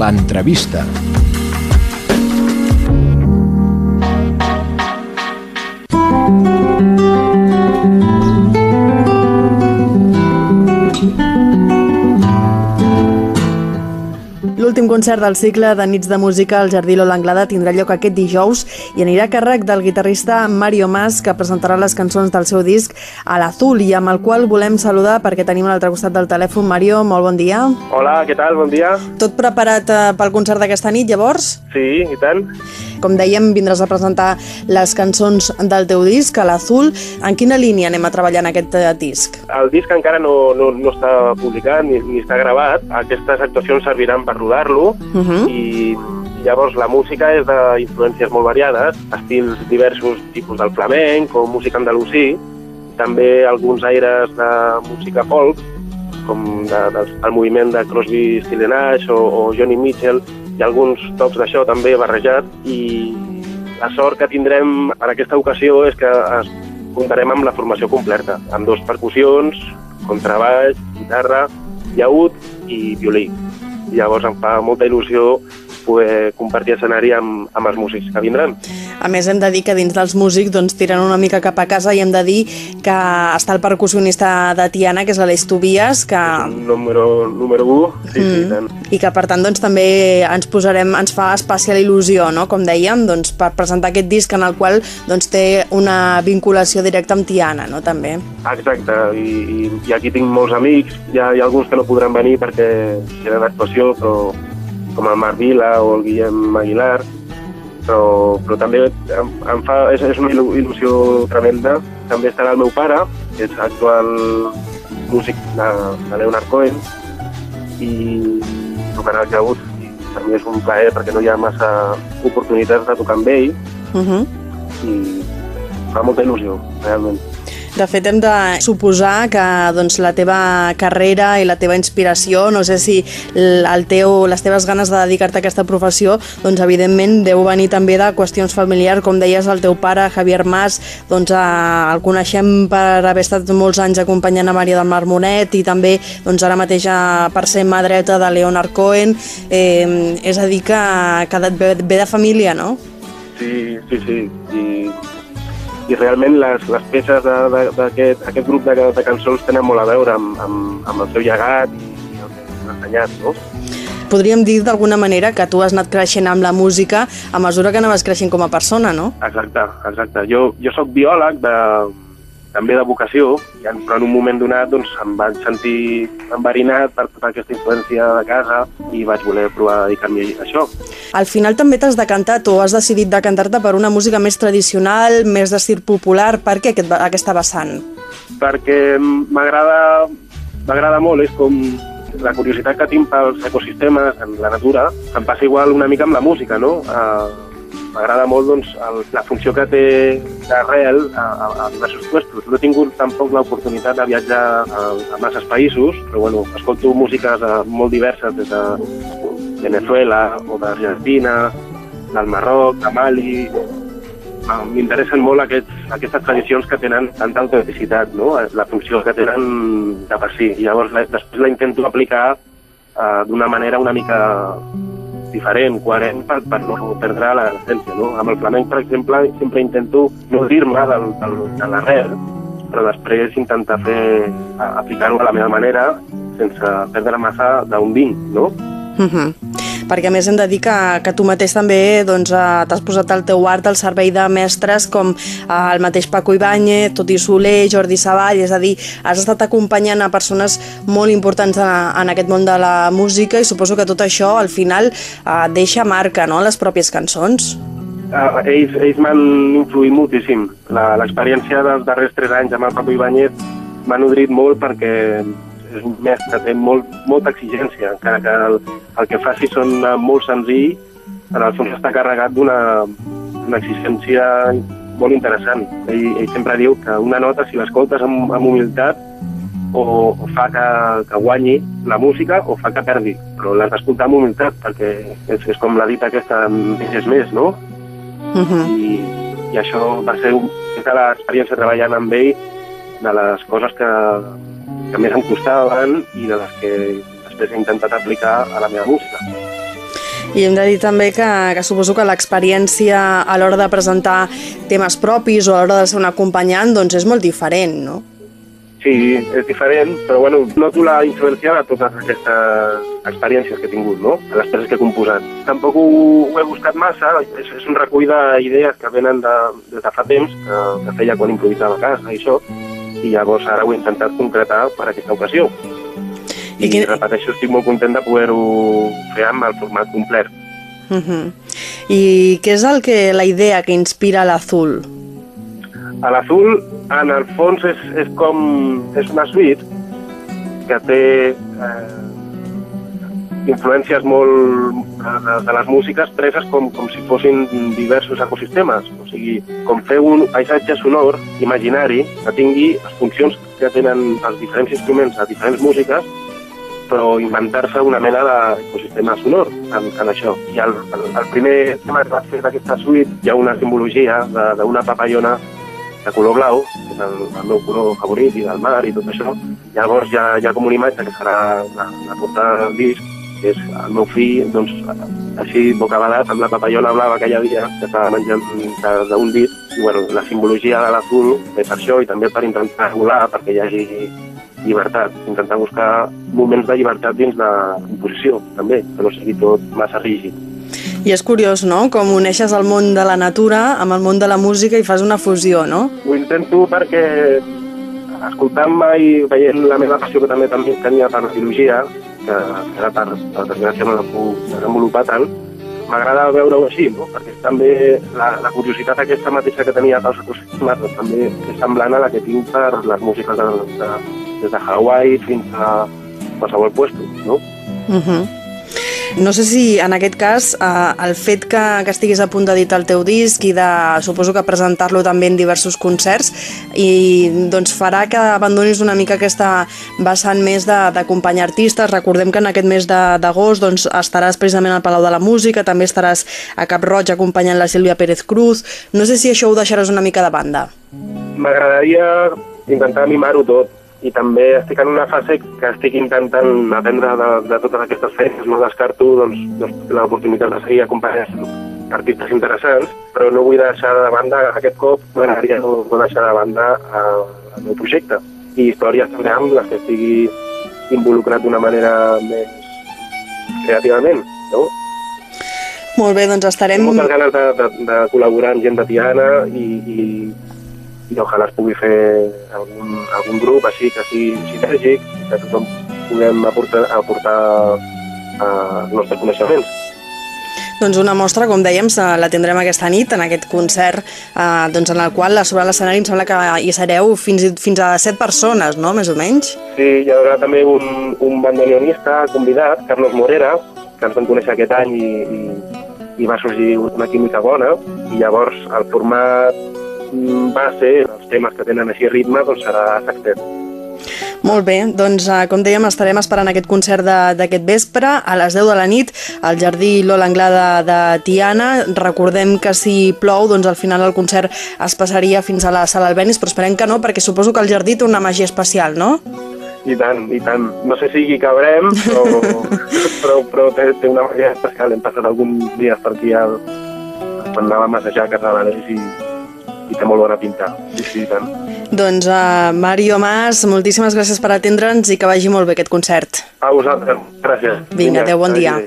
l'entrevista. Concert del cicle de nits de música al Jardí Lola Anglada tindrà lloc aquest dijous i anirà a càrrec del guitarrista Mario Mas, que presentarà les cançons del seu disc a l'Azul i amb el qual volem saludar perquè tenim a l'altre costat del telèfon. Mario, molt bon dia. Hola, què tal? Bon dia. Tot preparat eh, pel concert d'aquesta nit, llavors? Sí, i tant. Com dèiem, vindràs a presentar les cançons del teu disc, a l'Azul. En quina línia anem a treballar en aquest eh, disc? El disc encara no, no, no està publicat ni, ni està gravat. Aquestes actuacions serviran per rodar-lo Uh -huh. i llavors la música és d'influències molt variades, estils diversos tipus del flamenc o música andalusí, també alguns aires de música folk, com de, del el moviment de Crosby, Stills Nash o, o Johnny Mitchell, i alguns tocs d'això també barrejat, i la sort que tindrem per aquesta ocasió és que es comptarem amb la formació completa, amb dos percussions, contrabaix, guitarra, llaüt i violí. Llavors em fa molta il·lusió poder compartir escenari amb, amb els músics que vindran. A més, hem de dir que dins dels músics doncs, tiren una mica cap a casa i hem de dir que està el percussionista de Tiana, que és l'Aleix Tobias, que... Número, número 1, sí, sí, i tant. i que per tant doncs, també ens posarem, ens fa especial il·lusió, no? com dèiem, doncs, per presentar aquest disc en el qual doncs, té una vinculació directa amb Tiana, no? també. Exacte, i, i, i aquí tinc molts amics, hi ha, hi ha alguns que no podran venir perquè tenen actuació, però com el Marc Vila o el Guillem Aguilar, però, però també em, em fa, és, és una il·lu- il·lusió tremenda. També estarà el meu pare, que és actual músic de, de Leonard Cohen, i tocarà el. I per mi és un plaer perquè no hi ha massa oportunitats de tocar amb ell Uh -huh. i fa molta il·lusió, realment. De fet, hem de suposar que doncs, la teva carrera i la teva inspiració, no sé si el teu, les teves ganes de dedicar-te a aquesta professió, doncs, evidentment, deu venir també de qüestions familiars, com deies, el teu pare, Javier Mas, doncs, eh, el coneixem per haver estat molts anys acompanyant a Maria del Marmonet i també doncs, ara mateix eh, per ser mà dreta de Leonard Cohen. Eh, és a dir, que, que ve de família, no? Sí, sí, sí. I, i realment les, les peces d'aquest aquest grup de, de cançons tenen molt a veure amb, amb, amb el seu llegat i, el que ens ha ensenyat, no? Podríem dir d'alguna manera que tu has anat creixent amb la música a mesura que anaves creixent com a persona, no? Exacte, exacte. Jo, jo sóc biòleg, de, també de vocació, i en, però en un moment donat doncs, em vaig sentir enverinat per tota aquesta influència de casa i vaig voler provar a dedicar-me a això. Al final també t'has decantat o has decidit decantar-te per una música més tradicional, més d'estil popular. Per què aquest, aquesta vessant? perquè m'agrada m'agrada molt, és com la curiositat que tinc pels ecosistemes en la natura, em passa igual una mica amb la música, no? Uh, M'agrada molt doncs, el, la funció que té d'arrel a, a, a diversos puestos. No he tingut tampoc l'oportunitat de viatjar a, a masses països, però bueno, escolto músiques uh, molt diverses des de Venezuela o d'Argentina, del Marroc, de Mali, Ah, m'interessen molt aquests, aquestes tradicions que tenen tanta autenticitat, no? la funció que tenen de per si. Llavors la, després la intento aplicar uh, d'una manera una mica diferent, coherent, per, per no perdre l'essència. No? Amb el flamenc, per exemple, sempre intento nodrir-me del, del, de l'arrel, però després intentar fer, aplicar-ho a la meva manera sense perdre massa d'un vinc, no? Uh -huh. Perquè a més hem de dir que, que tu mateix també doncs, eh, t'has posat el teu art al servei de mestres com eh, el mateix Paco Ibáñez, Toti Soler, Jordi Savall, és a dir, has estat acompanyant a persones molt importants en, en aquest món de la música i suposo que tot això al final eh, deixa marca no, les pròpies cançons. Uh, ells ells m'han influït moltíssim. L'experiència dels darrers tres anys amb el Paco Ibáñez m'ha nodrit molt perquè és un mestre, té molt, molta exigència, encara que el, el que faci són uh, molt senzill, en el fons està carregat d'una una exigència molt interessant. Ell, ell sempre diu que una nota, si l'escoltes amb, amb humilitat, o, o fa que, que guanyi la música o fa que perdi, però l'has d'escoltar amb humilitat perquè és, és com la dita aquesta, més és més, no? Uh -huh. i, i això va ser un, tota l'experiència treballant amb ell de les coses que, que més em costaven i de les que després he intentat aplicar a la meva música. I hem de dir també que, que suposo que l'experiència a l'hora de presentar temes propis o a l'hora de ser un acompanyant doncs és molt diferent, no? Sí, és diferent, però bueno, noto la influència de totes aquestes experiències que he tingut, no? A les peces que he composat. Tampoc ho, ho he buscat massa, és, és un recull d'idees que venen de, des de fa temps, que, que feia quan improvisava a casa i això, i llavors ara ho he intentat concretar per aquesta ocasió. I, I quin... repeteixo, estic molt content de poder-ho fer amb el format complet. Uh -huh. I què és el que la idea que inspira l'azul? L'azul, en el fons, és, és com... és una suite que té eh, influències molt de, de les músiques preses com, com si fossin diversos ecosistemes. O sigui, com fer un paisatge sonor imaginari que tingui les funcions que tenen els diferents instruments a diferents músiques però inventar-se una mena d'ecosistema sonor en, en això. I el, el, el primer tema que va fer d'aquesta suite hi ha una simbologia d'una papallona de color blau, que és el, el meu color favorit, i del mar i tot això. Llavors hi ha, hi ha com una imatge que serà la, la portada del disc, que és el meu fill, doncs, així bocabadat, amb la papallona blava que hi havia, que estava menjant d'un dit, i bueno, la simbologia de l'azul per això i també per intentar volar, perquè hi hagi llibertat, intentar buscar moments de llibertat dins de la composició, també, que no sigui tot massa rígid. I és curiós, no?, com uneixes el món de la natura amb el món de la música i fas una fusió, no? Ho intento perquè escoltant-me i veient la meva passió que també tenia per la biologia, que era per, per desgràcia no la puc desenvolupar tant, m'agrada veure-ho així, no? perquè també la, la curiositat aquesta mateixa que tenia pels ecosistemes doncs, també és semblant a la que tinc per les músiques de, de, des de Hawaii fins a qualsevol puesto, no? Uh -huh. No sé si en aquest cas eh, el fet que, que estiguis a punt d'editar el teu disc i de, suposo que presentar-lo també en diversos concerts i doncs farà que abandonis una mica aquesta vessant més d'acompanyar artistes. Recordem que en aquest mes d'agost doncs, estaràs precisament al Palau de la Música, també estaràs a Cap Roig acompanyant la Sílvia Pérez Cruz. No sé si això ho deixaràs una mica de banda. M'agradaria intentar mimar-ho tot, i també estic en una fase que estic intentant aprendre de, de totes aquestes feines, no descarto doncs, doncs, l'oportunitat de seguir acompanyant artistes interessants, però no vull deixar de banda aquest cop, m'agradaria no, no deixar de banda el, el meu projecte i històries també amb les que estigui involucrat d'una manera més creativament, no? Molt bé, doncs estarem... Tinc moltes ganes de, de, de col·laborar amb gent de Tiana i, i i ojalà es pugui fer algun, algun grup així que sigui sinèrgic, que tothom puguem aportar, aportar uh, els nostres coneixements. Doncs una mostra, com dèiem, la tindrem aquesta nit en aquest concert eh, doncs en el qual sobre l'escenari em sembla que hi sereu fins, fins a set persones, no?, més o menys? Sí, hi haurà també un, un bandoneonista convidat, Carlos Morera, que ens vam conèixer aquest any i, i, i va sorgir una química bona, i llavors el format base, els temes que tenen així ritme, doncs serà sextet. Molt bé, doncs uh, com dèiem estarem esperant aquest concert d'aquest vespre a les 10 de la nit al Jardí Lola Anglada de Tiana. Recordem que si plou, doncs al final el concert es passaria fins a la sala Albenis, però esperem que no, perquè suposo que el jardí té una màgia especial, no? I tant, i tant. No sé si hi cabrem, però, però, però té, té una màgia especial. Hem passat alguns dies per aquí al, quan anàvem a assajar a casa de i, i té molt bona pinta. Sí, sí, tant. Doncs uh, Mario Mas, moltíssimes gràcies per atendre'ns i que vagi molt bé aquest concert. A vosaltres, gràcies. Vinga, Vinga adeu, bon dia.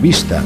vista.